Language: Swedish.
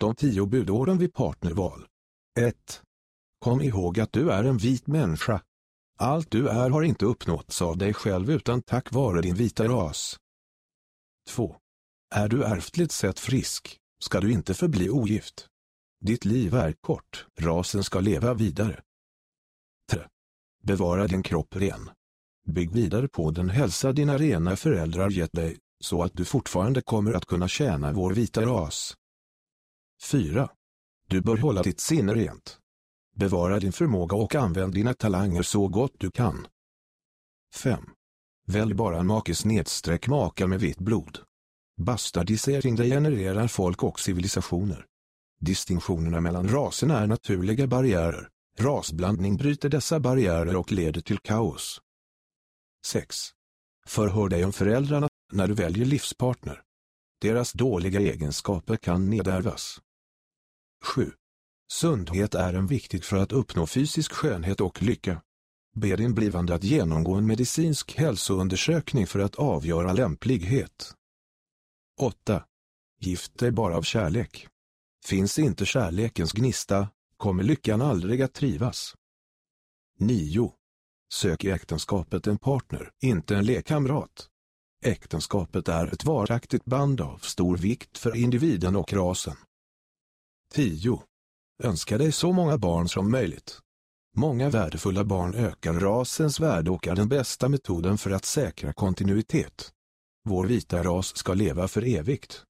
De tio budorden vid partnerval. 1. Kom ihåg att du är en vit människa. Allt du är har inte uppnåtts av dig själv utan tack vare din vita ras. 2. Är du ärftligt sett frisk, ska du inte förbli ogift. Ditt liv är kort, rasen ska leva vidare. 3. Bevara din kropp ren. Bygg vidare på den hälsa dina rena föräldrar gett dig, så att du fortfarande kommer att kunna tjäna vår vita ras. 4. Du bör hålla ditt sinne rent. Bevara din förmåga och använd dina talanger så gott du kan. 5. Välj bara en makes nedstreck maka med vitt blod. Bastardisering degenererar folk och civilisationer. Distinktionerna mellan raserna är naturliga barriärer. Rasblandning bryter dessa barriärer och leder till kaos. 6. Förhör dig om föräldrarna när du väljer livspartner. Deras dåliga egenskaper kan nedärvas. 7. Sundhet är en viktig för att uppnå fysisk skönhet och lycka. Be din blivande att genomgå en medicinsk hälsoundersökning för att avgöra lämplighet. 8. Gift dig bara av kärlek. Finns inte kärlekens gnista, kommer lyckan aldrig att trivas. 9. Sök i äktenskapet en partner, inte en lekkamrat. Äktenskapet är ett varaktigt band av stor vikt för individen och rasen. 10. Önska dig så många barn som möjligt. Många värdefulla barn ökar rasens värde och är den bästa metoden för att säkra kontinuitet. Vår vita ras ska leva för evigt.